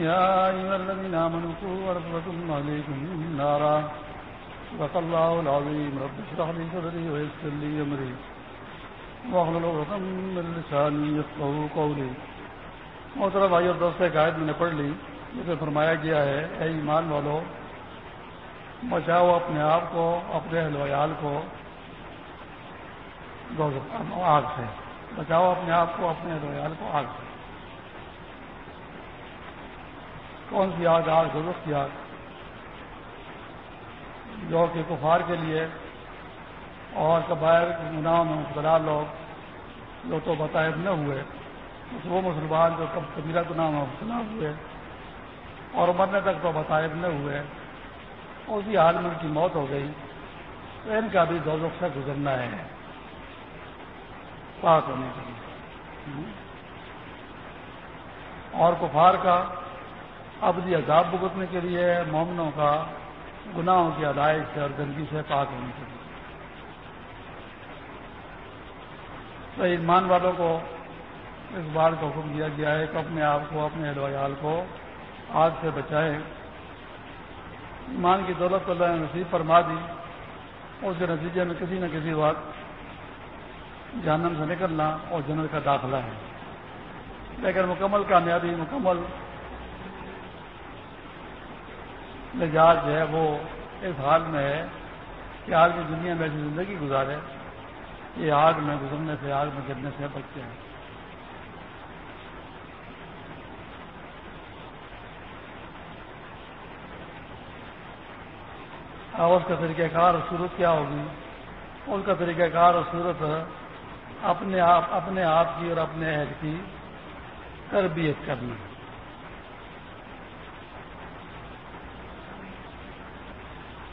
يا أيها الذين آمنوا قوا أنفسكم عليكم نارا. صدق الله العظيم. رب اشرح لي صدري ويسر لي أمري. واحلل عقدة من لساني يفقهوا قولي. محترم بھائی اور دوست، ایک آیت میں نے پڑھ لی، جسے فرمایا گیا ہے، اے ایمان والو، بچاؤ اپنے آپ کو، اپنے اہل ویال کو۔ آگ سے۔ بچاؤ اپنے آپ کو، اپنے اہل ویال کو آگ سے۔ کون سی آگ آگ ضرورت کی آگ جو کہ کفار کے لیے اور قبائل گناہ میں مبتلا لوگ جو تو بتائب نہ ہوئے وہ مسلمان جو کب قبیلہ گناہ میں مبتلا ہوئے اور مرنے تک تو بتائب نہ ہوئے، اسی حال میں ان کی موت ہو گئی۔ تو ان کا بھی دو سے گزرنا ہے۔ پاک ہونے کے لیے۔ اور کفار کا ابدی عذاب بھگتنے کے لیے مومنوں کا گناہوں کی ادائش سے اور گندگی سے پاک ہونے کے لیے۔ تو ایمان والوں کو اس بار کا حکم دیا گیا ہے کہ اپنے آپ کو، اپنے ویال کو آگ سے بچائے ایمان کی دولت اللہ نے نصیب فرما دی۔ اس کے نتیجے میں کسی نہ کسی بات جہنم سے نکلنا اور جنت کا داخلہ ہے۔ لیکن مکمل کامیابی، مکمل مزاج جو ہے وہ اس حال میں ہے کہ آج کی دنیا میں ایسی زندگی گزارے یہ آگ میں گزرنے سے، آگ میں گرنے سے بچتے ہیں۔ اس کا طریقہ کار اور صورت کیا ہوگی؟ اس کا طریقہ کار اور صورت اپنے آپ اپنے آپ کی اور اپنے عہد کی تربیت کرنا۔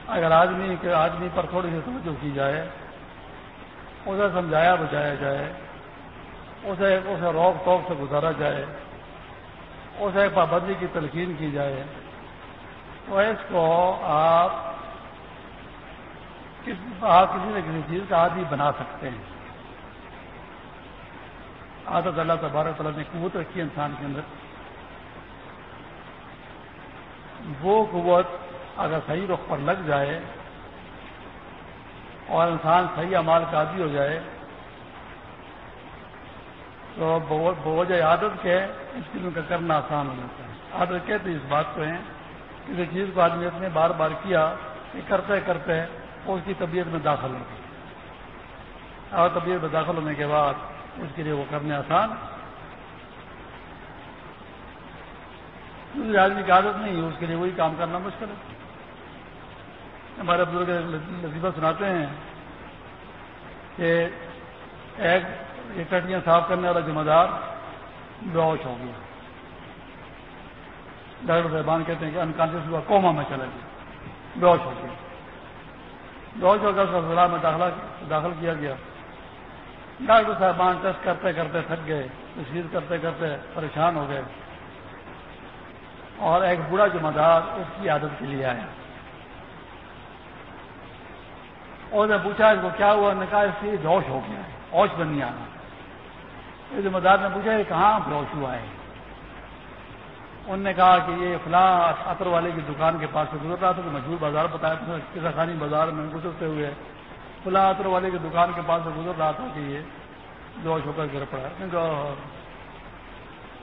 اگر آدمی کے آدمی پر تھوڑی سی توجہ کی جائے، اسے سمجھایا بجایا جائے، اسے اسے روک ٹوک سے گزارا جائے، اسے پابندی کی تلقین کی جائے، تو اس کو آپ آپ کسی نہ کسی چیز کا عادی بنا سکتے ہیں۔ عادت اللہ تبارک تعالیٰ نے قوت رکھی ہے انسان کے اندر۔ وہ قوت اگر صحیح رخ پر لگ جائے اور انسان صحیح امال کا عادی ہو جائے، تو بوجھ عادت کے اس چیزوں کا کرنا آسان ہو جاتا ہے۔ عادت کہتے اس بات کو ہیں کسی چیز کو آدمی نے بار بار کیا کہ کرتے کرتے اس کی طبیعت میں داخل ہو گئی۔ اور طبیعت میں داخل ہونے کے بعد اس کے لیے وہ کرنے آسان۔ دوسری آدمی کی عادت نہیں ہے، اس کے لیے وہی کام کرنا مشکل ہے۔ ہمارے بزرگ لذیفہ سناتے ہیں کہ ایک یہ ٹٹیاں صاف کرنے والا ذمہ دار بیوش ہو گیا ڈاکٹر صاحبان کہتے ہیں کہ انکانشیس ہوا، کوما میں چلا گیا۔ بیوش ہو گیا بیوش ہو کر اسپتال میں داخلہ، داخل کیا گیا۔ ڈاکٹر صاحبان ٹیسٹ کرتے کرتے تھک گئے تشہیر کرتے کرتے پریشان ہو گئے۔ اور ایک بوڑھا ذمہ دار اس کی عادت کے لیے آیا۔ اور نے پوچھا اس کو کیا ہوا نے کہا اس سے جوش ہو گیا ہے اوش بنی آنا ذمہ دار نے پوچھا یہ کہاں بروش ہوا ہے انہوں نے کہا کہ یہ فلاں عطر والے کی دکان کے پاس سے گزر رہا تھا کہ مشہور بازار بتایا کسا خانی بازار میں گزرتے ہوئے فلاں عطر والے کی دکان کے پاس سے گزر رہا تھا کہ یہ جوش ہو کر گر پڑا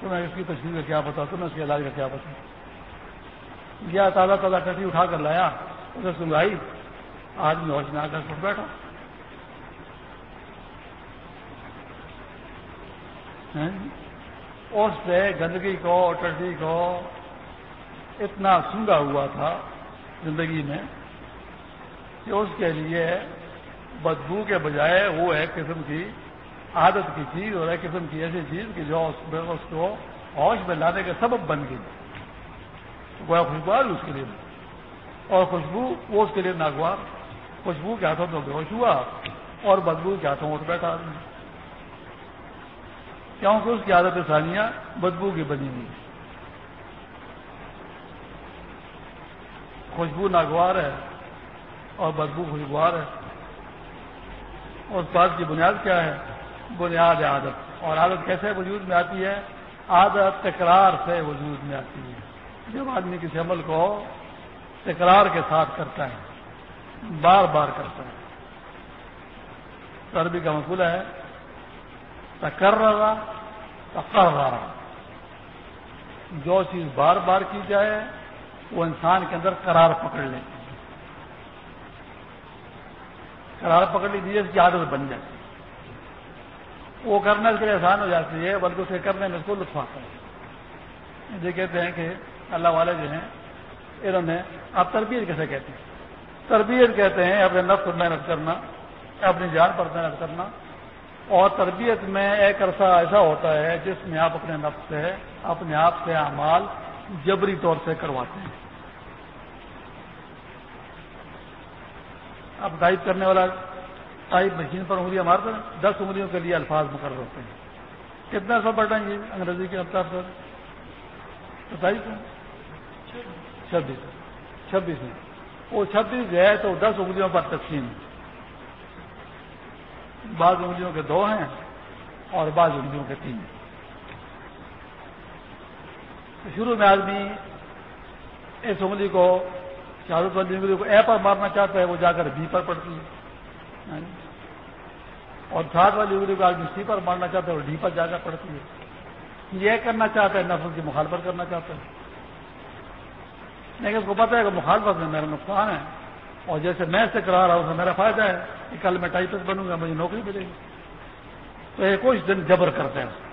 تمہیں اس کی تصویر کا کیا پتا تمہیں اس کے علاج کا کیا پتا گیا تازہ تازہ ٹٹی اٹھا کر لایا اسے سنگائی آدمی ہوش میں آ کر بیٹھا ہاں؟ اس سے گندگی کو ٹٹی کو اتنا سنگا ہوا تھا زندگی میں کہ اس کے لیے بدبو کے بجائے وہ ایک قسم کی عادت کی چیز اور ایک قسم کی ایسی چیز کہ جو اس کو ہوش میں لانے کا سبب بن گئی۔ گویا خوشگوار اس کے لیے۔ اور خوشبو وہ اس کے لیے ناگوار۔ خوشبو کے ہاتھوں تو بےوش ہوا اور بدبو کے ہاتھوں اٹھ بیٹھا آدمی۔ کیونکہ اس کی عادت ثانیہ بدبو کی بنی ہوئی۔ خوشبو ناگوار ہے اور بدبو خوشگوار ہے۔ اور اس بات کی بنیاد کیا ہے؟ بنیاد عادت۔ اور عادت کیسے وجود میں آتی ہے؟ عادت تکرار سے وجود میں آتی ہے۔ جب آدمی کسی عمل کو تکرار کے ساتھ کرتا ہے بار بار کرتا ہے عربی کا مسئلہ ہے تکر رہا رہا جو چیز بار بار کی جائے، وہ انسان کے اندر قرار پکڑ لیتی ہے قرار پکڑ لیجیے اس کی عادت بن جاتی۔ ہے وہ کرنا اس کے لیے آسان ہو جاتی ہے، بلکہ اسے کرنے میں اس کو لطف آتا ہے۔ یہ کہتے ہیں کہ اللہ والے جو ہیں، انہوں نے آپ تربیت کیسے کہتے ہیں؟ تربیت کہتے ہیں اپنے نفس پر محنت کرنا، اپنی جان پر محنت کرنا۔ اور تربیت میں ایک عرصہ ایسا ہوتا ہے جس میں آپ اپنے نفس سے، اپنے آپ سے اعمال جبری طور سے کرواتے ہیں۔ اب ٹائپ کرنے والا ٹائپ مشین پر انگلیاں مارتے ہیں، دس انگلیوں کے لیے الفاظ مقرر ہوتے ہیں۔ کتنا سو پڑھیں گے انگریزی کے افطار پر؟ ستائیس چھبیس۔ چھبیس میں وہ چھبیس جو ہے تو دس انگلیوں پر تقسیم۔ بعض انگلیوں کے دو ہیں اور بعض انگلیوں کے تین شروع میں آدمی اس انگلی کو شہادت والی انگلی کو اے پر مارنا چاہتا ہے، وہ جا کر بی پر پڑتی ہے۔ اور ساتھ والی انگلی کو آدمی سی پر مارنا چاہتا ہے وہ ڈی پر جا کر پڑتی ہے۔ یہ کرنا چاہتا ہے، نفل کی مخالفت کرنا چاہتا ہے۔ لیکن اس کو پتا ہے کہ مخالفت میں میرا نقصان ہے اور جیسے میں سے کرا رہا ہوں اسے میرا فائدہ ہے کہ کل میں ٹائپس بنوں گا، مجھے نوکری ملے گی۔ تو یہ کچھ دن جبر کرتے ہیں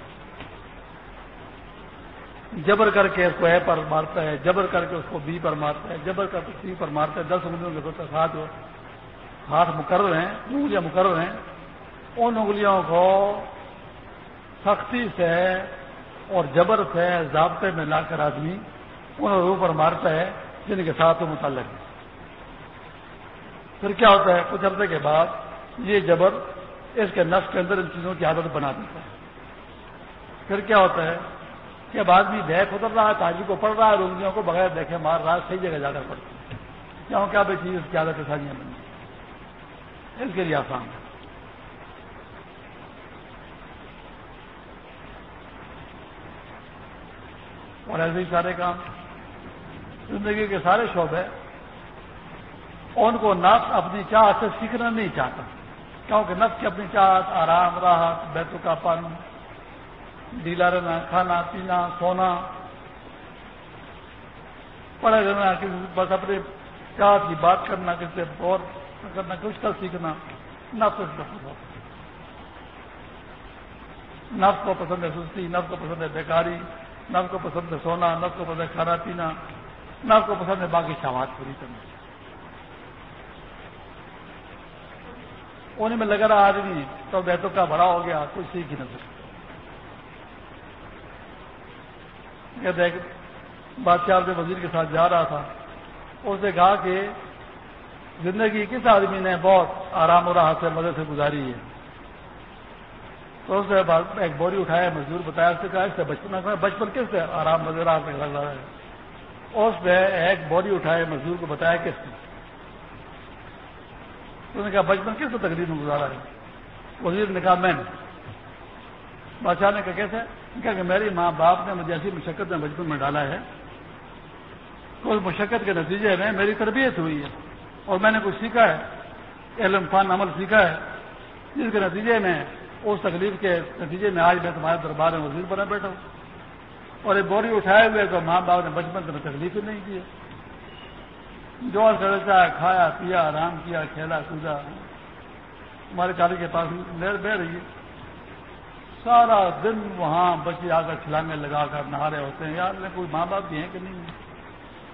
جبر کر کے اس کو اے پر مارتا ہے، جبر کر کے اس کو بی پر مارتا ہے، جبر کر کے سی پر مارتا ہے۔ دس انگلیوں کے ساتھ ہاتھ مقرر ہیں، انگلیاں مقرر ہیں۔ ان انگلیوں کو سختی سے اور جبر سے ضابطے میں لا کر آدمی ان روح پر مارتا ہے، جن کے ساتھ وہ متعلق ہے۔ پھر کیا ہوتا ہے؟ کچھ عرصے کے بعد یہ جبر اس کے نفس کے اندر ان چیزوں کی عادت بنا دیتا ہے۔ پھر کیا ہوتا ہے؟ کہ اب آدمی دیکھ اتر رہا ہے تاجی کو پڑھ رہا ہے انگلیوں کو بغیر دیکھے مار رہا ہے، صحیح جگہ جا کر پڑتی ہے۔ کیوں کیا بھائی چیز اس کی عادت ساریاں بنی اس کے لیے آسان ہے۔ اور ایسے ہی سارے کام۔ زندگی کے سارے شعبے، ان کو نفس اپنی چاہت سے سیکھنا نہیں چاہتا، کیونکہ نفس کی اپنی چاہت، آرام، راحت بیتو کا پن، ڈھیلا رہنا، کھانا، پینا، سونا۔ پڑھے رہنا بس اپنے چاہت کی بات کرنا، کسی سے غور کرنا، کچھ کا سیکھنا، نفس نفس کو پسند ہے سستی، نفس کو پسند ہے بیکاری نفس کو پسند ہے سونا، نفس کو پسند ہے کھانا، پینا۔ نفس کو پسند ہے، باقی شہوات پوری کرنا انہیں میں لگا رہا آدمی تو بیتوں کا بڑا ہو گیا کچھ سیکھ ہی نہ سکتا بادشاہ کے وزیر کے ساتھ جا رہا تھا، اس نے کہا کہ زندگی کس آدمی نے بہت آرام و راحت سے مزے سے گزاری ہے۔ تو اس نے ایک بوری اٹھایا مزدور بتایا، اس سے کہا، اس سے بچپن بچپن کس سے آرام، مزے، راحت سے لگ رہا ہے؟ اس نے ایک بوری اٹھائے مزدور کو بتایا کس نے؟ نے کہا، بچپن کس کو تقریر میں گزارا ہے؟ وزیر نے کہا، میں نے. بادشاہ نے کہا، کیسے؟ کہا کہ میری ماں باپ نے مجھے ایسی مشقت میں بچپن میں ڈالا ہے تو اس مشقت کے نتیجے میں میری تربیت ہوئی ہے اور میں نے کچھ سیکھا ہے، علم فان عمل سیکھا ہے، جس کے نتیجے میں اس تکلیف کے نتیجے میں آج میں تمہارے دربار میں وزیر بنا بیٹھا ہوں۔ اور ایک بوری اٹھائے ہوئے تو ماں باپ نے بچپن میں تکلیف ہی نہیں کی جو ہے کھایا، پیا، آرام کیا، کھیلا کودا ہمارے کالج کے پاس لہر بہ رہی ہے۔ سارا دن وہاں بچے آ کر کھلانے لگا کر نہا رہے ہوتے ہیں۔ یار کوئی ماں باپ بھی ہیں کہ نہیں؟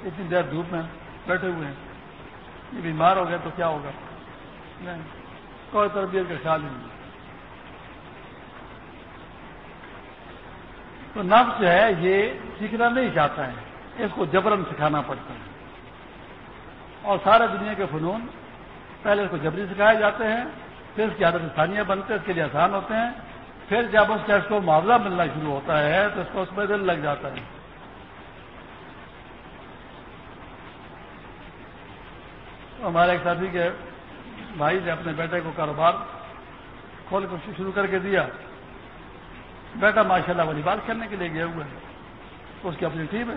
اتنی دیر دھوپ میں بیٹھے ہوئے ہیں۔ یہ بیمار ہو گئے تو کیا ہوگا؟ نہیں، کوئی تربیت کا خیال نہیں۔ تو نفس جو ہے یہ سیکھنا نہیں چاہتا ہے، اس کو جبرن سکھانا پڑتا ہے۔ اور سارے دنیا کے فنون پہلے اس کو جبری سکھائے جاتے ہیں، پھر اس کی عادت ثانیہ بنتے ہیں، اس کے لیے آسان ہوتے ہیں۔ پھر جب اس کا اس کو معاوضہ ملنا شروع ہوتا ہے، تو اس کو اس میں دل لگ جاتا ہے۔ ہمارے ایک ساتھی کے بھائی نے اپنے بیٹے کو کاروبار کھول کر شروع کر کے دیا۔ بیٹا ماشاء اللہ والی بال کھیلنے کے لیے گیا ہوا ہے۔ اس کی اپنی ٹیم ہے۔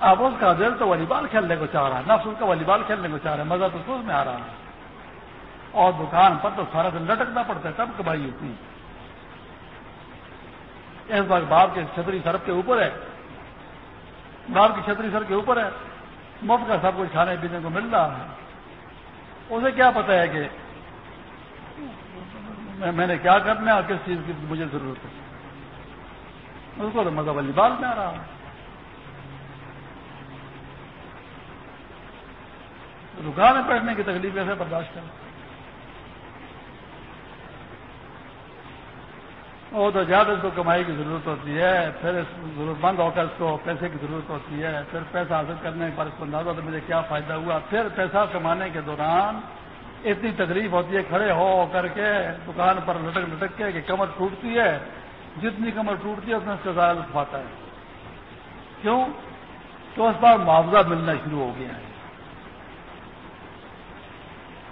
اب اس کا دل تو والی بال کھیلنے کو چاہ رہا ہے، نفس اس کا والی بال کھیلنے کو چاہ رہا ہے، مزہ تو سوچ میں آ رہا ہے۔ اور دکان پر تو سارا دن لٹکنا پڑتا ہے، تب کمائی ہوتی اس بار باپ کے چھتری سڑک کے اوپر ہے۔ باپ کی چھتری سر کے اوپر ہے۔ مفت کا سب کچھ کھانے پینے کو مل رہا ہے۔ اسے کیا پتا ہے کہ میں نے کیا کرنا ہے اور کس چیز کی مجھے ضرورت ہے؟ اس کو تو مزہ والی بال میں آ رہا ہے۔ دکان میں بیٹھنے کی تکلیف ایسے برداشت کریں وہ تو زیادہ اس کو کمائی کی ضرورت ہوتی ہے، پھر ضرورت مند ہو کر اس کو پیسے کی ضرورت ہوتی ہے، پھر پیسہ حاصل کرنے پر اس کو اندازہ تو مجھے کیا فائدہ ہوا، پھر پیسہ کمانے کے دوران اتنی تکلیف ہوتی ہے، کھڑے ہو کر کے دکان پر لٹک لٹک کے کہ کمر ٹوٹتی ہے، جتنی کمر ٹوٹتی ہے اتنا اس کا زیادہ لطف ہے۔ کیوں؟ تو اس پر معاوضہ ملنا شروع ہو گیا ہے۔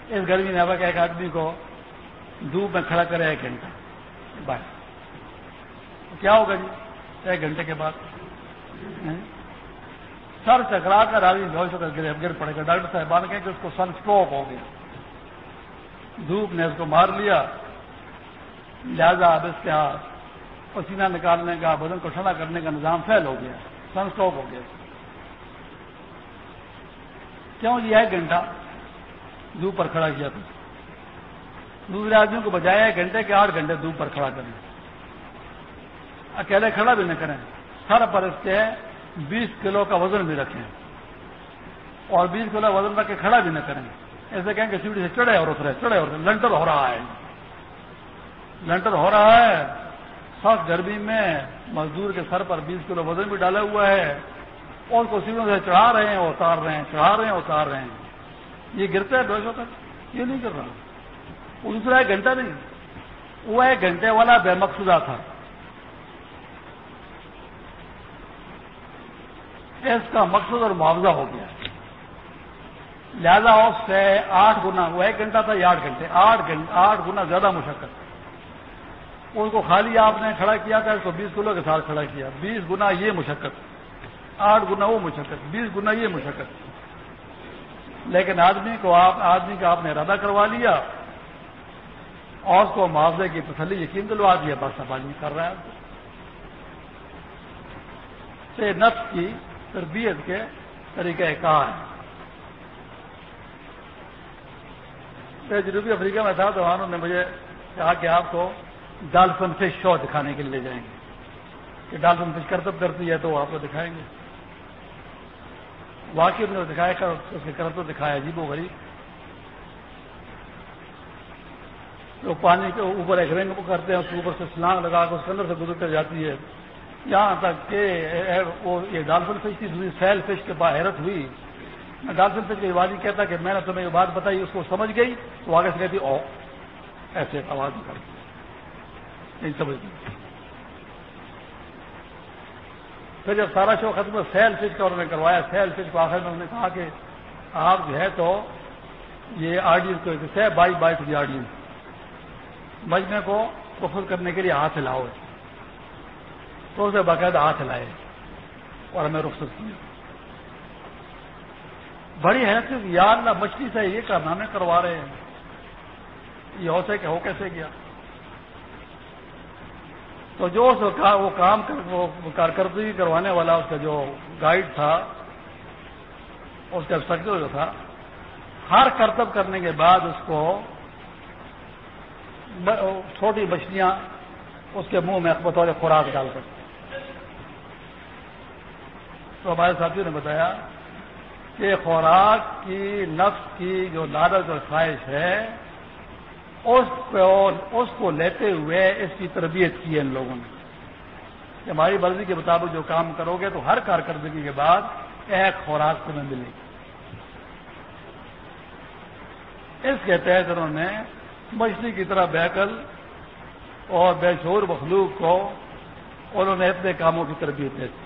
اس گرمی میں اب ایک آدمی کو دھوپ میں کھڑا کرے ایک گھنٹہ، بس۔ کیا ہوگا جی؟ ایک گھنٹے کے بعد۔ ہاں؟ سر چکرا کر آدمی بہت ہو کر گر پڑے گا۔ ڈاکٹر صاحب کہیں کہ اس کو سن اسٹروک ہو گیا۔ دھوپ نے اس کو مار لیا۔ لہذا اب اس کے ہاں پسینہ نکالنے کا، بدن کو ٹھنڈا کرنے کا نظام فیل ہو گیا۔ سن اسٹروک ہو گیا۔ کیوں جی؟ ایک گھنٹہ۔ دھوپ پر کھڑا کیا تھا دوسرے آدمیوں کو بجائے ایک گھنٹے کے آٹھ گھنٹے دھوپ پر کھڑا کریں اکیلے کھڑا بھی نہ کریں۔ سر پر اس کے بیس کلو کا وزن بھی رکھیں۔ اور بیس کلو وزن رکھ کے کھڑا بھی نہ کریں۔ ایسے کہیں کہ سیڑھی سے چڑھے اور اترے، چڑھے اور لنٹر ہو رہا ہے۔ لنٹر ہو رہا ہے۔ سخت گرمی میں مزدور کے سر پر بیس کلو وزن بھی ڈالا ہوا ہے اور کو سیڑھوں سے چڑھا رہے ہیں، اتار رہے ہیں، چڑھا رہے ہیں، اتار رہے ہیں۔ یہ گرتا ہے بیسوں تک؟ یہ نہیں کر رہا۔ دوسرا ایک گھنٹہ نہیں، وہ ایک گھنٹے والا بے مقصودہ تھا۔ اس کا مقصد اور معاوضہ ہو گیا لہذا اس سے آٹھ گنا، وہ ایک گھنٹہ تھا یا آٹھ گھنٹے آٹھ گھنٹے آٹھ گنا زیادہ مشقت۔ اس کو خالی آپ نے کھڑا کیا تھا، اس کو بیس کلو کے ساتھ کھڑا کیا۔ بیس گنا یہ مشقت۔ آٹھ گنا وہ مشقت، بیس گنا یہ مشقت۔ لیکن آدمی کو آپ، آدمی کا آپ نے ارادہ کروا لیا۔ اور اس کو معاوضے کی تسلی یقین دلوا دیا بس آدمی کر رہا ہے۔ نفس کی تربیت کے طریقہ کار۔ میں جنوبی افریقہ میں تھا تو انہوں نے مجھے کہا کہ آپ کو ڈالفن فش شو دکھانے کے لیے لے جائیں گے۔ کہ ڈالفن فش کرتب کرتی ہے تو وہ آپ کو دکھائیں گے۔ واقعی انہوں نے دکھایا کر اس کے کرتب دکھایا، عجیب و غریب۔ تو پانی کے اوپر ایک رنگ کرتے ہیں، اس کے اوپر سے سلانگ لگا کر اس کے اندر سے گزر کر جاتی ہے۔ یہاں تک کہ وہ یہ ڈالفن فش کی دوسری سیل فش کے بعد حیرت ہوئی۔ میں ڈالفن فش کی آواز کہتا کہ میں نے تمہیں یہ بات بتائی، اس کو سمجھ گئی، تو آگے سے کہتی او ایسے آواز نکالتی نہیں سمجھ گئی۔ پھر جب سارا شو ختم سیل فش کا انہوں نے کروایا۔ سیل فش کو آخر میں انہوں نے کہا کہ آپ جو ہے تو یہ آڈینس کو سہ bye bye to the audience. مجمے کو پفل کرنے کے لیے ہاتھ ہلاؤ۔ تو اسے باقاعدہ ہاتھ لائے اور ہمیں رخصت کیا۔ بڑی حیثیت یار نہ مچھلی سے یہ کارنامے کروا رہے ہیں۔ یہ ہو کہ ہو کیسے گیا؟ تو جو اس وہ کام وہ کارکردگی کروانے والا اس کا جو گائیڈ تھا، اس کا انسٹرکٹر جو تھا، ہر کرتب کرنے کے بعد اس کو چھوٹی مچھلیاں اس کے منہ میں بطور خوراک ڈال کر۔ تو ہمارے ساتھیوں نے بتایا کہ خوراک کی، نفس کی جو لالچ اور خواہش ہے، اس کو اس کو لیتے ہوئے اس کی تربیت کی ہے ان لوگوں نے۔ کہ ہماری مرضی کے مطابق جو کام کرو گے تو ہر کارکردگی کے بعد ایک خوراک تمہیں ملے گی۔ اس کے تحت انہوں نے مچھلی کی طرح بیکل اور بے شور مخلوق کو انہوں نے اپنے کاموں کی تربیت دی۔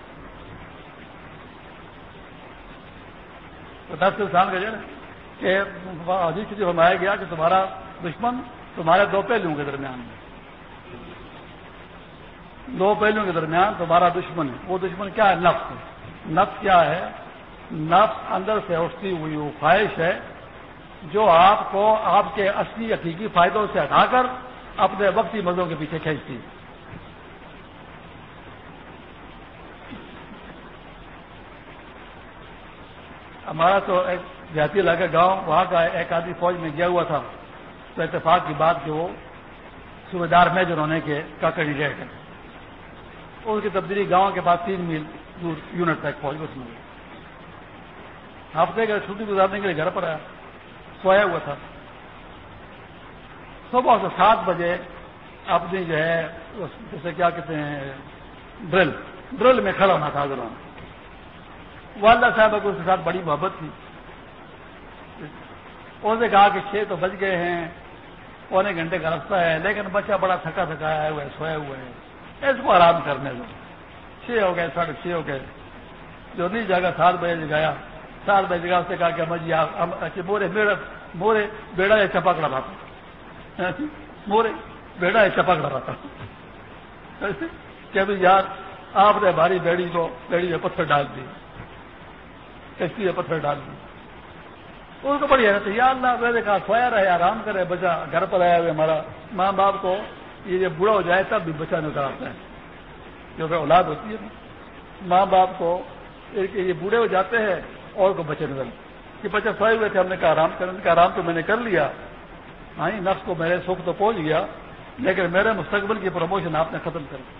دس انسان کا جو کہ عجیب سے فرمایا گیا کہ تمہارا دشمن تمہارے دو پہلوؤں کے درمیان میں دو پہلوؤں کے درمیان تمہارا دشمن ہے۔ وہ دشمن کیا ہے؟ نفس نفس کیا ہے؟ نفس اندر سے اٹھتی ہوئی وہ خواہش ہے جو آپ کو آپ کے اصلی حقیقی فائدوں سے ہٹا کر اپنے وقتی مزوں کے پیچھے کھینچتی ہے۔ ہمارا تو ایک دیہاتی علاقہ گاؤں، وہاں کا ایک آدمی فوج میں گیا ہوا تھا۔ تو اتفاق کی بات کہ وہ صوبے دار میجر ہونے کے کاکڑی گئے تھے اس کی تبدیلی گاؤں کے بعد تین میل دور یونٹ تک فوج اس میں ہفتے کا چھٹی گزارنے کے لیے گھر پر آیا، سویا ہوا تھا۔ صبح سے سات بجے اپنی جو ہے جیسے کیا کہتے ہیں، ڈرل ڈرل میں کھڑا ہونا تھا دوران والدہ صاحب کو اس کے ساتھ بڑی محبت تھی۔ اس نے کہا کہ چھ تو بج گئے ہیں، پونے گھنٹے کا رستہ ہے، لیکن بچہ بڑا تھکا تھکا آیا ہوا ہے، سویا ہوا ہے۔ اس کو آرام کرنے دو۔ چھ ہو گئے، ساڑھے چھ ہو گئے۔ جو نہیں جگہ سات بجے جگایا سات بجے جگہ اس نے کہا کہ مجھے جی، اچھا مورے مورے بیڑا یا چپک رہا تھا مورے بیڑا یا چپک رہا تھا کہ یار، آپ نے ہماری بیڑی کو بیڑی میں پتھر ڈال دی۔ کشتی میں پتھر ڈال دی۔ اس کو بڑی حیرت یا اللہ، میں نے کہا، سویا رہے، آرام کرے، بچہ گھر پر آیا ہوئے، ہمارا ماں باپ کو یہ جب بوڑھا ہو جائے، تب بھی بچہ نظر آتا ہے۔ کیونکہ اولاد ہوتی ہے ماں باپ کو یہ بوڑھے ہو جاتے ہیں، اور کو بچے نظر کہ بچہ سوئے ہوئے تھے، ہم نے کہا، آرام کرنے کا آرام تو میں نے کر لیا۔ ہاں نفس کو میرے سکھ تو پہنچ گیا، لیکن میرے مستقبل کی پروموشن آپ نے ختم کر دی۔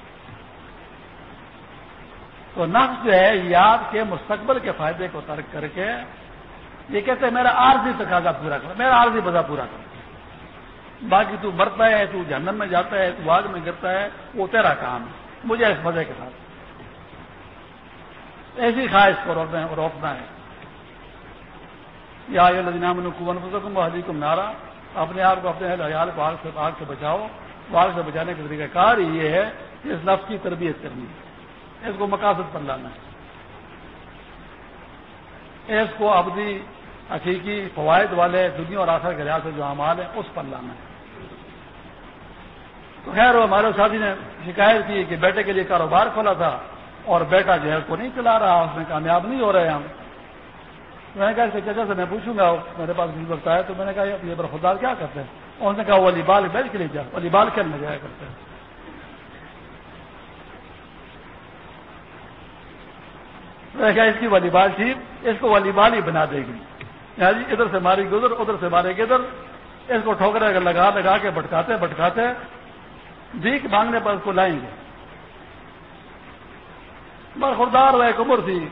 تو نفس جو ہے یاد کے مستقبل کے فائدے کو ترک کر کے یہ کہتے ہیں، میرا عارضی تقاضا پورا کر، میرا عارضی بزا پورا کر۔ باقی تو مرتا ہے، تو جہنم میں جاتا ہے، تو آگ میں گرتا ہے، وہ تیرا کام ہے۔ مجھے اس مزے کے ساتھ۔ ایسی خواہش کو روکنا ہے یا کم حجی کم نارا۔ اپنے آپ کو اپنے حیال کو آگ سے آگ سے بچاؤ۔ آگ سے بچانے کا طریقہ کار یہ ہے کہ اس نفس کی تربیت کرنی ہے۔ اس کو مقاصد پر لانا ہے۔ اس کو ابدی حقیقی فوائد والے دنیا اور آخر کے لحاظ سے جو اعمال ہیں، اس پر لانا ہے۔ تو خیر، وہ ہمارے ساتھی نے شکایت کی کہ بیٹے کے لیے کاروبار کھولا تھا اور بیٹا جو ہے اس کو نہیں چلا رہا، اس میں کامیاب نہیں ہو رہے ہم۔ میں نے کہا، اس کے چچا سے میں پوچھوں گا، میرے پاس وقت آیا تو میں نے کہا، یہ برخدار کیا کرتے ہیں؟ انہوں نے کہا والی بال بیچ کے لیے جا والی بال کھیلنے جایا کرتے ہیں۔ میں کہا اس کی والی بال تھی، اس کو والی بال ہی بنا دے گی۔ جی ادھر سے ماری گی ادھر ادھر سے مارے گی، ادھر۔ اس کو ٹھوکرے اگر لگا لگا کے بٹکاتے بٹکاتے بھیک مانگنے پر اس کو لائیں گے۔ برخوردار وہ ایک عمر تھی۔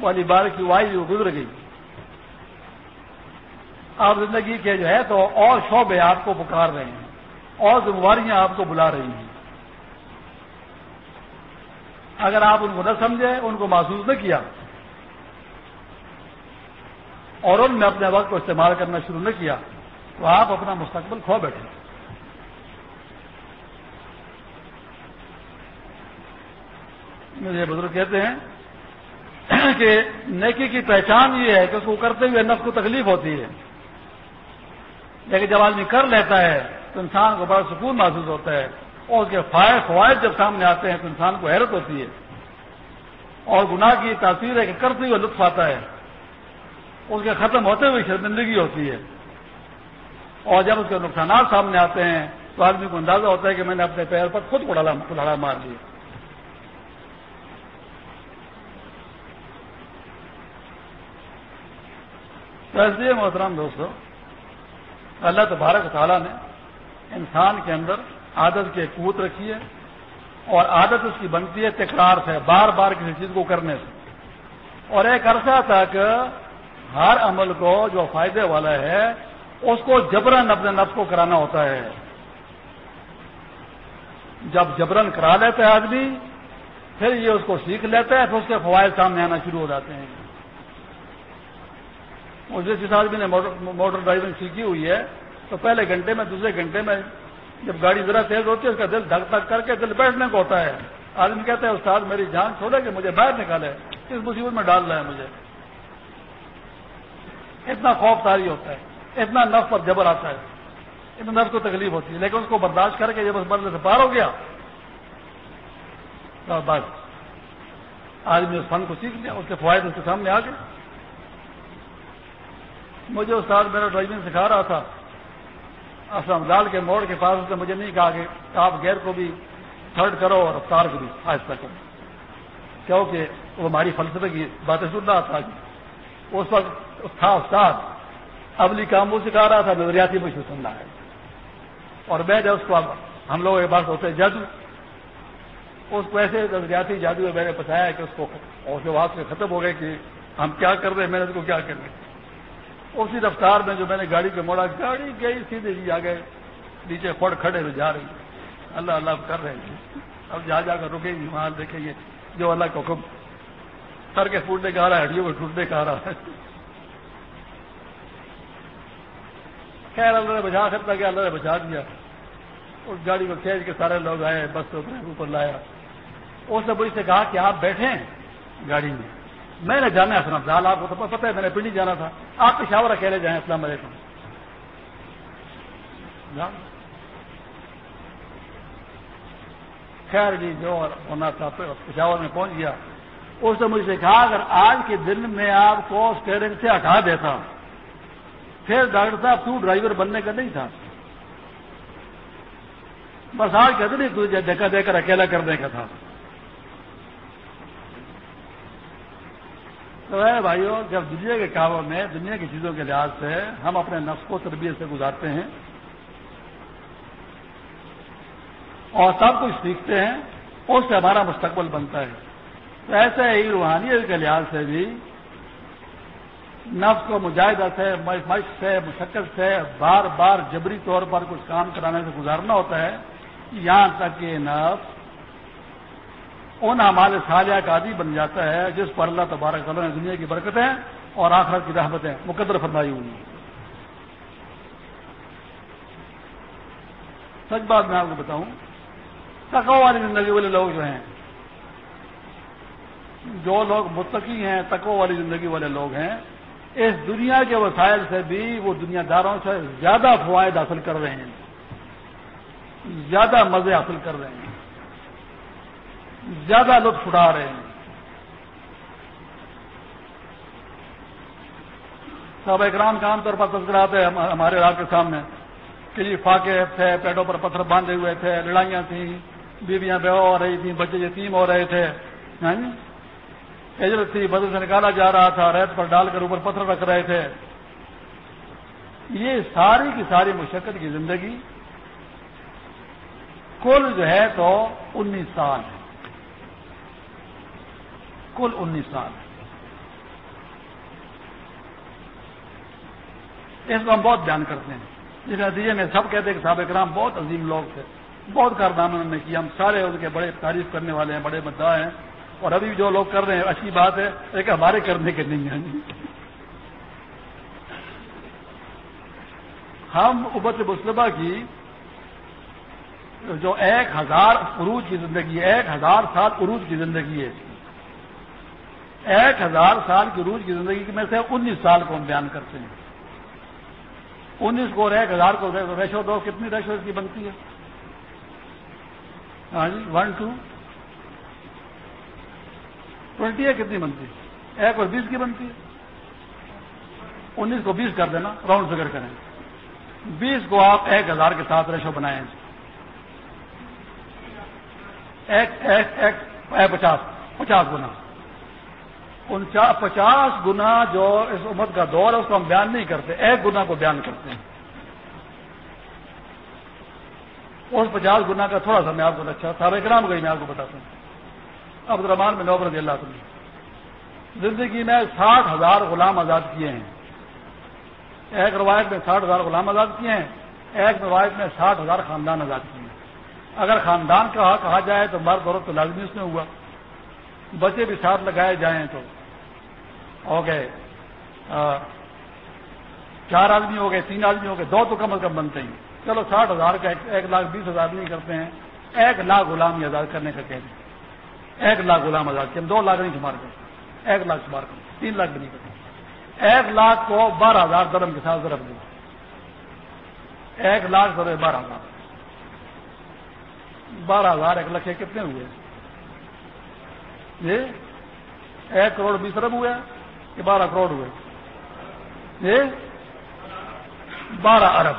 والی بال کی وائی جو گزر گئی۔ آپ زندگی کے جو ہے تو اور شعبے آپ کو پکار رہے ہیں۔ اور ذمہ داریاں آپ کو بلا رہی ہیں۔ اگر آپ ان کو نہ سمجھے ان کو محسوس نہ کیا۔ اور ان نے اپنے وقت کو استعمال کرنا شروع نہ کیا، تو آپ اپنا مستقبل کھو بیٹھے۔ مجھے بزرگ کہتے ہیں کہ نیکی کی پہچان یہ ہے کہ اس کو کرتے ہوئے نفس کو تکلیف ہوتی ہے۔ لیکن جب آدمی کر لیتا ہے تو انسان کو بڑا سکون محسوس ہوتا ہے۔ اور اس کے فوائد جب سامنے آتے ہیں تو انسان کو حیرت ہوتی ہے۔ اور گناہ کی تاثیر ہے کہ کرتے ہوئے لطف آتا ہے۔ اس کے ختم ہوتے ہوئے شرمندگی ہوتی ہے۔ اور جب اس کے نقصانات سامنے آتے ہیں تو آدمی کو اندازہ ہوتا ہے کہ میں نے اپنے پیر پر خود کلاڑا مار لیا تو اس لیے محترام دوستو، اللہ تبارک تعالیٰ نے انسان کے اندر عادت کی قوت رکھی ہے اور عادت اس کی بنتی ہے تکرار سے، بار بار کسی چیز کو کرنے سے۔ اور ایک عرصہ تک ہر عمل کو جو فائدے والا ہے، اس کو جبرن اپنے نفس کو کرانا ہوتا ہے۔ جب جبرن کرا لیتا ہے آدمی، پھر یہ اس کو سیکھ لیتا ہے، پھر اس کے فوائد سامنے آنا شروع ہو جاتے ہیں۔ اور جس آدمی نے موٹر ڈرائیونگ سیکھی ہوئی ہے، تو پہلے گھنٹے میں، دوسرے گھنٹے میں جب گاڑی ذرا تیز ہوتی ہے، اس کا دل دھک دھک کر کے دل بیٹھنے کو ہوتا ہے۔ آدمی کہتا ہے، استاد، میری جان چھوڑے کہ مجھے باہر نکالے؟ اس مصیبت میں ڈال رہا ہے مجھے؟ اتنا خوف تاری ہوتا ہے، اتنا نف پر جبر آتا ہے۔ اتنا نف کو تکلیف ہوتی ہے، لیکن اس کو برداشت کر کے جب اس مرد سے پار ہو گیا، تو بس۔ آدمی اس فن کو سیکھ لیا، اس کے فوائد اس کے سامنے آ گئے۔ مجھے استاد میرا ڈرائیونگ سکھا رہا تھا۔ اسلام لال کے موڑ کے پاس اس نے مجھے نہیں کہا کہ آپ گیئر کو بھی تھرڈ کرو اور افطار کو بھی آہستہ کرو۔ کیونکہ وہ ہماری فلسفے کی باتیں سن رہا تھا اس وقت تھا استاد ابلی کام وہ سکھا رہا تھا، نظریاتی مجھے سن رہا ہے۔ اور میں نے اس کو ہم لوگوں کے پاس ہوتے جادو۔ اس کو ایسے نظریاتی جادو میں نے بتایا کہ اس کو اور سے ختم ہو گئے کہ ہم کیا کر رہے ہیں میں نے اس کو کیا کر رہے ہیں۔ اسی رفتار میں جو میں نے گاڑی کو موڑا، گاڑی گئی، سیدھے جی آ گئے۔ نیچے پڑ کھڑے ہوئے، جا رہی اللہ اللہ کر رہے ہیں۔ اب جا جا کر رکے گی وہاں دیکھیں گے جو اللہ کو حکم۔ سر کے پھوٹنے کا آ رہا ہے، ہڈیوں کو ٹوٹنے کا آ رہا ہے۔ خیر، اللہ نے بچا سکتا کہ اللہ نے بچا دیا۔ اس گاڑی کو کھینچ کے سارے لوگ آئے، بس اوپر لایا۔ اس نے مجھ سے کہا کہ آپ بیٹھے گاڑی میں۔ میں نے جانا ہے اسلام آپ کو تو پتہ ہے، میں نے پنڈی جانا تھا۔ آپ پشاور اکیلے جائیں السلام علیکم۔ خیر جی جو ہونا تھا پشاور میں پہنچ گیا۔ اس نے مجھ سے کہا، اگر آج کے دن میں آپ کو اسٹیئرنگ سے ہٹا دیتا، پھر ڈاکٹر صاحب تو ڈرائیور بننے کا نہیں تھا۔ بس آج کہتے نہیں تجھے دیکھا دے کر اکیلا کرنے کا تھا۔ تو ہے بھائیوں جب دنیا کے کاموں میں، دنیا کی چیزوں کے لحاظ سے ہم اپنے نفس کو تربیت سے گزارتے ہیں اور سب کچھ سیکھتے ہیں، اس سے ہمارا مستقبل بنتا ہے۔ تو ایسے ہی روحانیت کے لحاظ سے بھی نفس کو مجاہدہ سے مشق سے، مشقت سے بار بار جبری طور پر کچھ کام کرانے سے گزارنا ہوتا ہے۔ یہاں تک کہ نفس ان ہمارے سالیہ کا عادی بن جاتا ہے جس پر اللہ تبارک تعالیٰ نے دنیا کی برکتیں اور آخرت کی رحمتیں مقدر فرمائی ہوئی ہیں۔ سچ بات میں آپ کو بتاؤں تکو والی زندگی والے لوگ جو ہیں، جو لوگ متقی ہیں تکو والی زندگی والے لوگ ہیں، اس دنیا کے وسائل سے بھی وہ دنیا داروں سے زیادہ فوائد حاصل کر رہے ہیں، زیادہ مزے حاصل کر رہے ہیں۔ زیادہ لطف اٹھا رہے ہیں۔ سب اکرام کا عام طور پر تذکر آتے ہمارے رات کے سامنے کہ جی فاقے تھے، پیٹوں پر پتھر باندھے ہوئے تھے، لڑائیاں تھیں، بیویاں بے ہو رہی تھیں، بچے یتیم ہو رہے تھے۔ ہاں؟ ہجرت تھی بدل سے نکالا جا رہا تھا، ریت پر ڈال کر اوپر پتھر رکھ رہے تھے۔ یہ ساری کی ساری مشقت کی زندگی کل جو ہے تو انیس سال ہے۔ کل انیس سال اس کو ہم بہت بیان کرتے ہیں۔ جس نتیجے میں سب کہتے ہیں کہ صاحب کرام بہت عظیم لوگ تھے۔ بہت کارنامے انہوں نے کیا ہم سارے ان کے بڑے تعریف کرنے والے ہیں، بڑے مدعا ہیں۔ اور ابھی جو لوگ کر رہے ہیں، اچھی بات ہے، لیکن ہمارے کرنے کے نہیں ہیں۔ ہم ابت مسلمہ کی جو ایک ہزار عروج کی زندگی ہے، ایک ہزار سال عروج کی زندگی ہے۔ ایک ہزار سال کی روز کی زندگی میں سے انیس سال کو ہم بیان کرتے ہیں۔ انیس کو اور ایک ہزار کو ریشو دو، کتنی ریشو اس کی بنتی ہے؟ ہاں جی ون ٹو ٹوینٹی ہے، کتنی بنتی ہے؟ ایک اور بیس کی بنتی ہے۔ انیس کو بیس کر دینا راؤنڈ فگر کریں۔ بیس کو آپ ایک ہزار کے ساتھ ریشو بنائیں۔ ایک ایک ایک پچاس پچاس گنا۔ پچاس گنا جو اس امت کا دور ہے، اس کو ہم بیان نہیں کرتے۔ ایک گنا کو بیان کرتے ہیں۔ اس پچاس گنا کا تھوڑا سا میں آپ کو اچھا سارے گرام گئی میں آپ کو بتاتا ہوں۔ عبد الرحمان میں نوبر رضی اللہ زندگی میں ساٹھ ہزار غلام آزاد کیے ہیں۔ ایک روایت میں ساٹھ ہزار غلام آزاد کیے ہیں۔ ایک روایت میں ساٹھ ہزار خاندان آزاد کیے ہیں۔ اگر خاندان کا کہا جائے تو مرد عورت تو لازمی اس میں ہوا۔ بچے بھی ساتھ لگائے جائیں تو۔ ہو گئے۔ چار آدمی ہو گئے، تین آدمی ہو گئے، دو تو کم از کم بنتے ہیں۔ چلو ساٹھ ہزار کا ایک لاکھ بیس ہزار نہیں کرتے ہیں۔ ایک لاکھ غلام آزاد کرنے کا کہتے ہیں۔ ایک لاکھ غلام آزاد کے دو لاکھ نہیں شمار کرتے ایک لاکھ شمار کرتے تین لاکھ بھی نہیں کرتے ایک لاکھ کو بارہ ہزار درم کے ساتھ ضرب دیں ایک لاکھ ضرور بارہ ہزار۔ بارہ ہزار ایک لاکھ کتنے ہوئے؟ جی ایک کروڑ بیس ارب ہوئے۔ کہ بارہ کروڑ ہوئے۔ جی بارہ ارب۔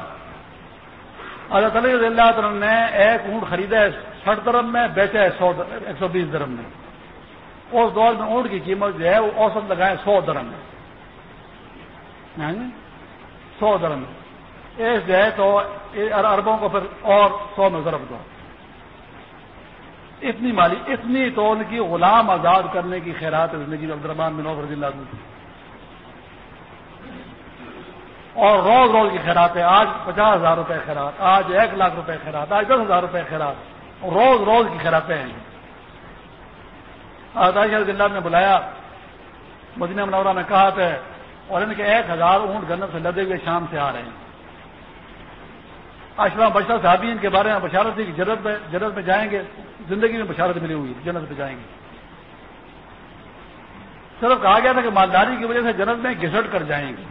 حضرت علی رضی اللہ عنہ نے ایک اونٹ خریدا ہے، سٹھ درم میں، بیچا ہے سو ایک سو بیس درم میں۔ اس دور میں اونٹ کی قیمت جو ہے، وہ اوسط لگائے سو درم میں۔ ہاں جی؟ سو درم میں۔ ایس جو ہے تو اربوں کو پھر اور سو میں ضرب دو۔ اتنی مالی، اتنی تو ان کی غلام آزاد کرنے کی خیرات زندگی عبدالرحمان بن رضی اللہ عنہ اور روز روز کی خیرات ہے آج پچاس ہزار روپے خیرات، آج ایک لاکھ روپے خیرات، آج دس ہزار روپے خیرات، روز روز کی خیراتیں ہیں۔ آداش اللہ نے بلایا، مدینہ منورہ میں کہا تھا، اور ان کے ایک ہزار اونٹ گنت سے لدے ہوئے شام سے آ رہے ہیں۔ آشرام بشرا صحابی ان کے بارے میں بشارت تھی کہ جنت میں جنت میں جائیں گے۔ زندگی میں بشارت ملی ہوئی جنت میں جائیں گے۔ صرف کہا گیا تھا کہ مالداری کی وجہ سے جنت میں گھسٹ کر جائیں گے۔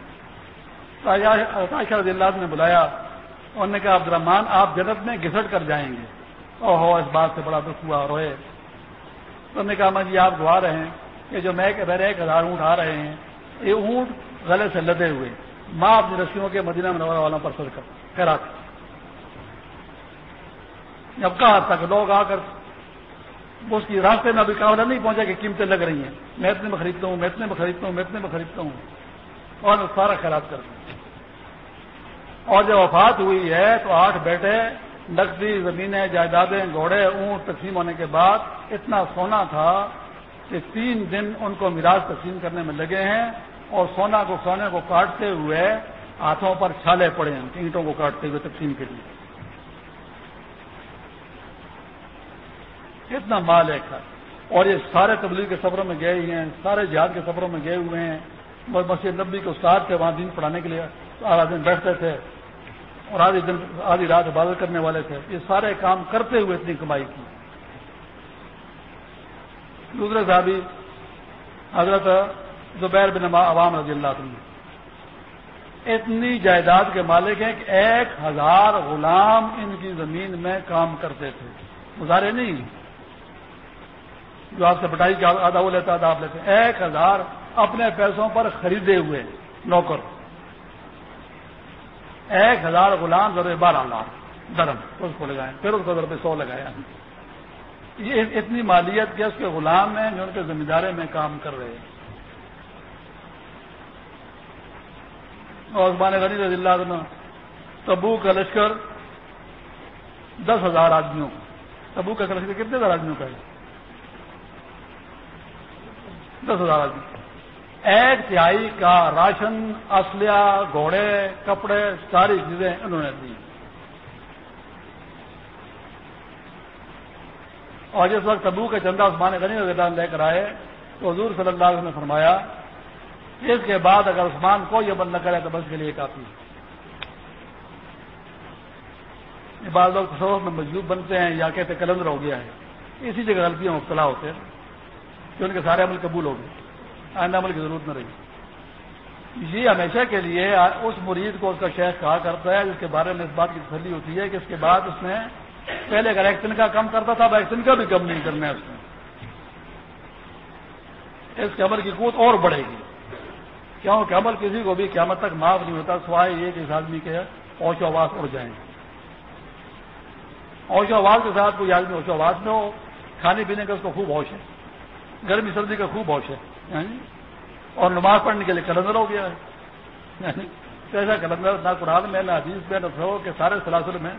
رضی اللہ نے بلایا، انہوں نے کہا عبد الرحمان آپ جنت میں گھسٹ کر جائیں گے۔ او ہو اس بات سے بڑا دکھ ہوا، روئے۔ تو نے کہا جی آپ گوا رہے ہیں کہ جو میں میرے ایک ہزار اونٹ آ رہے ہیں، یہ اونٹ گلے سے لدے ہوئے۔ ماں اپنی رسیوں کے مدینہ منورہ والوں پر سر کر کرا اب کہا تک لوگ آ کر اس کی راستے میں ابھی کہا نہیں پہنچا کہ قیمتیں لگ رہی ہیں۔ میں اتنے میں خریدتا ہوں، میں اتنے میں خریدتا ہوں، میں اتنے میں خریدتا ہوں۔ اور سارا خیرات کر دوں اور جب وفات ہوئی ہے تو آٹھ بیٹے، نقدی زمینیں، جائیدادیں، گھوڑے، اونٹ تقسیم ہونے کے بعد اتنا سونا تھا کہ تین دن ان کو میراث تقسیم کرنے میں لگے ہیں۔ اور سونا کو سونے کو کاٹتے ہوئے ہاتھوں پر چھالے پڑے ہیں، اینٹوں کو کاٹتے ہوئے تقسیم کے لیے۔ اتنا مال ہے۔ اور یہ سارے تبلیغ کے سفروں میں گئے ہوئے ہیں، سارے جہاد کے سفروں میں گئے ہوئے ہیں۔ مسجد نبی کے استاد تھے، وہاں دین پڑھانے کے لیے آدھا دن بیٹھتے تھے۔ اور آدھی دن آدھی رات عبادت کرنے والے تھے۔ یہ سارے کام کرتے ہوئے اتنی کمائی کی۔ دوسرے صحابی، حضرت زبیر بن عوام رضی اللہ عنہ۔ اتنی جائیداد کے مالک ہیں کہ ایک ہزار غلام ان کی زمین میں کام کرتے تھے۔ گزارے نہیں۔ جو آپ سے بٹائی کا آدھا وہ لیتا آدھا آپ لیتے ایک ہزار اپنے پیسوں پر خریدے ہوئے نوکر۔ ایک ہزار غلام ضرور بارہ لاکھ درم اس کو لگائے، پھر اس کو ضرور سو لگایا یہ اتنی مالیت کے اس کے غلام ہیں جو ان کے ذمہ دارے میں کام کر رہے ہیں۔ اور عثمان غنی رضی اللہ عنہ تبو کا لشکر دس ہزار آدمیوں کا تبو کا لشکر کتنے ہزار آدمیوں کا ہے؟ دس ہزار آدمی۔ ایک تہائی کا راشن، اسلحہ، گھوڑے، کپڑے، ساری چیزیں انہوں نے دی۔ اور جس وقت تبو کے چندہ عثمان غنی رضی اللہ لے کر آئے، تو حضور صلی اللہ علیہ وسلم نے فرمایا، اس کے بعد اگر عثمان کو یہ بند نہ کرے تو بس کے لیے کافی۔ یہ بعض لوگ تصور میں مجبور بنتے ہیں یا کہتے کلندر ہو گیا ہے۔ اسی جگہ غلطیاں مبتلا ہوتے ہیں۔ کہ ان کے سارے عمل قبول ہو گئے آئندہ عمل کی ضرورت نہ رہی۔ یہ ہمیشہ کے لیے اس مرید کو اس کا شیخ کہا کرتا ہے، جس کے بارے میں اس بات کی تسلی ہوتی ہے کہ اس کے بعد اس نے پہلے اگر ایک دن کا کم کرتا تھا، اب ایک دن کا بھی کم نہیں کرنا ہے اس نے۔ اس کے عمل کی قوت اور بڑھے گی۔ کیوں کہ عمل کسی کو بھی قیامت تک معاف نہیں ہوتا، سوائے یہ کہ اس آدمی کے اوچو آواز اڑ جائیں۔ اوچو آواز کے ساتھ کوئی آدمی اوچو آواز میں ہو، کھانے پینے کا اس کو خوب ہوش ہے۔ گرمی سردی کا خوب ہوش ہے۔ یعنی، اور نماز پڑھنے کے لیے کلندر ہو گیا ہے۔ یعنی، ایسا کلندر، نہ قرآن میں، نہ حدیث میں، نہ سو کہ سارے سلاسل میں،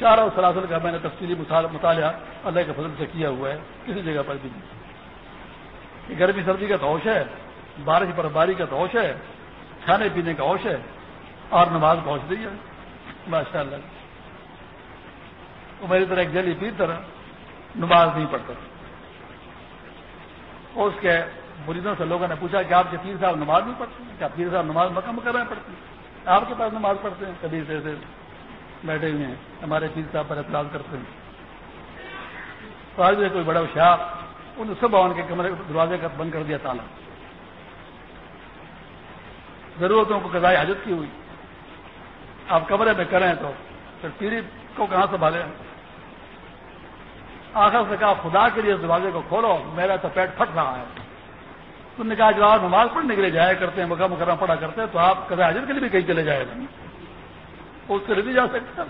چاروں سلاسل کا میں نے تفصیلی مطالعہ اللہ کے فضل سے کیا ہوا ہے، کسی جگہ پر بھی نہیں۔ گرمی سردی کا تو ہوش ہے، بارش پر باری کا تو ہوش ہے، کھانے پینے کا ہوش ہے، اور نماز پہنچ رہی ہے۔ ماشاء اللہ وہ میری طرح ایک جلی پی طرح نماز نہیں پڑھتا۔ اس کے مریضوں سے لوگوں نے پوچھا کہ آپ کے پیر صاحب نماز نہیں پڑھتے ہیں؟ کیا پیر صاحب نماز مکم کر رہے ہیں پڑھتے ہیں؟ آپ کے پاس نماز پڑھتے ہیں؟ کبھی سے ایسے بیٹھے ہوئے ہیں۔ ہمارے پیر صاحب پر اعتراض کرتے ہیں۔ تو آج بھی کوئی بڑا ہوشیار ان صبح ان کے کمرے دروازے کا بند کر دیا تالا۔ ضرورتوں کو قضائی حاجت کی ہوئی۔ آپ کمرے میں کریں تو پھر پیڑھی کو کہاں سے بھالے آخر سے کہا، خدا کے لیے اس دروازے کو کھولو، میرا تو پیٹ پھٹ رہا ہے. تم نے کہا جو آپ نماز پڑھنے کے لیے جایا کرتے ہیں مقام مکرم پڑھا کرتے ہیں، تو آپ قضاء حاجت کے لیے بھی کہیں چلے جائے گا. اس سے نہیں جا سکتے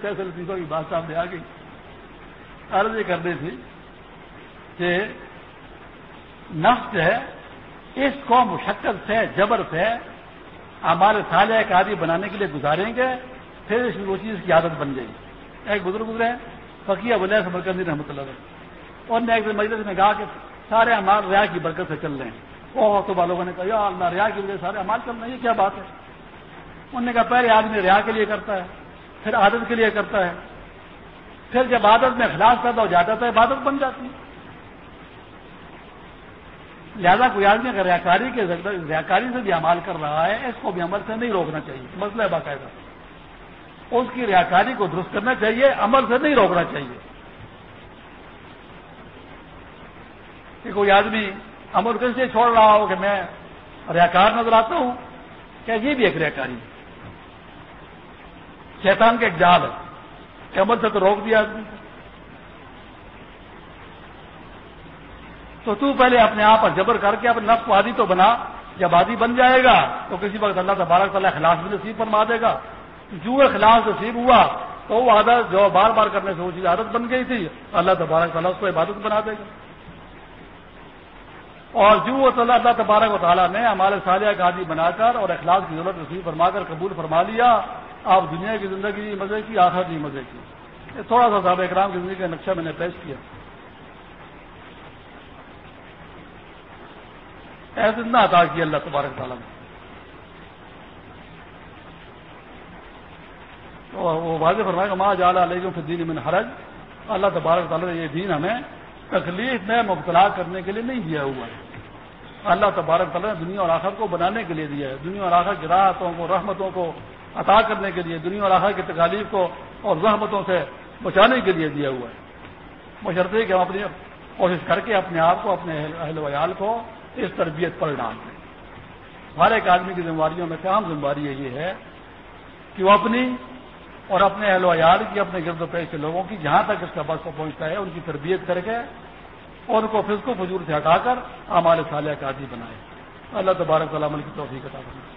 پیسے لطیفہ کی بات سامنے آ گئی۔ عرض یہ کرنی تھی کہ نفس ہے، اس کو مشقت سے، جبر سے ہمارے سال ایک آدمی بنانے کے لیے گزاریں گے، پھر اس وہ چیز کی عادت بن جائے گی۔ ایک بزرگ گزرے فقیہ بولے مرکزی رحمۃ اللہ اور نے ایک مجلس میں کہا کہ سارے امال ریا کی برکت سے چل رہے ہیں۔ وہ تو لوگوں نے کہا، یا اللہ، ریا کی وجہ سارے امال چل رہے ہیں، یہ کیا بات ہے؟ انہوں نے کہا، پہلے آدمی ریا کے لیے کرتا ہے، پھر عادت کے لیے کرتا ہے، پھر جب عادت میں خلاف پیدا ہو جاتا ہے عبادت بن جاتی ہے۔ لہذا کوئی آدمی اگر ریاکاری کے ریاکاری سے بھی عمال کر رہا ہے، اس کو بھی عمل سے نہیں روکنا چاہیے۔ مسئلہ ہے باقاعدہ۔ اس کی ریاکاری کو درست کرنا چاہیے، عمل سے نہیں روکنا چاہیے۔ کہ کوئی آدمی عمل کس لیے چھوڑ رہا ہو کہ میں ریاکار نظر آتا ہوں کیا یہ بھی ایک ریاکاری ہے۔ شیطان کا ایک جال ہے۔ کہ عمل سے تو روک دیا آدمی۔ تو تو پہلے اپنے آپ پر جبر کر کے اپنے نفس کو عادی تو بنا، جب عادی بن جائے گا تو کسی وقت اللہ تبارک تعالیٰ خلاص بھی نصیب فرما دے گا۔ جو خلاص نصیب ہوا تو وہ عادت جو بار بار کرنے سے وہ چیز عادت بن گئی تھی۔ اللہ تبارک تعالیٰ اس کو عبادت بنا دے گا۔ اور جو صلی اللہ تبارک و تعالیٰ نے ہمارے سالیہ کا عادی بنا کر اور اخلاق کی ضرورت نصیب فرما کر قبول فرما لیا آپ دنیا کی زندگی مزے کی آخر نہیں مزے کی۔ یہ تھوڑا سا صاحب اکرام کی زندگی کا نقشہ میں نے پیش کیا۔ ایسے نہ عطا کیا اللہ تبارک تعالیٰ نے۔ وہ واضح فرمائے گا ماں جالا علیہ پھر دین من حرج۔ اللہ تبارک تعالیٰ نے یہ دین ہمیں تکلیف میں مبتلا کرنے کے لیے نہیں دیا ہوا ہے۔ اللہ تبارک تعالیٰ نے دنیا اور آخر کو بنانے کے لیے دیا ہے۔ دنیا اور آخر کی راحتوں کو، رحمتوں کو عطا کرنے کے لیے، دنیا اور آخر کی تکالیف کو اور رحمتوں سے بچانے کے لیے دیا ہوا ہے۔ مشرطے کہ ہم اپنی کوشش کر کے اپنے آپ کو، اپنے اہل ویال کو اس تربیت پر ڈال دیں۔ ہر ایک آدمی کی ذمہ داریوں میں کام ذمہ داری یہ ہے کہ وہ اپنی اور اپنے اہل ویال کی، اپنے گرد و پیش کے لوگوں کی، جہاں تک اس کا بس کو پہنچتا ہے، ان کی تربیت کر کے اور ان کو فزق کو فجور سے ہٹا کر ہمارے سالیہ کا عادی بنائے۔ اللہ تبارک عمل کی توفیق عطا کرنا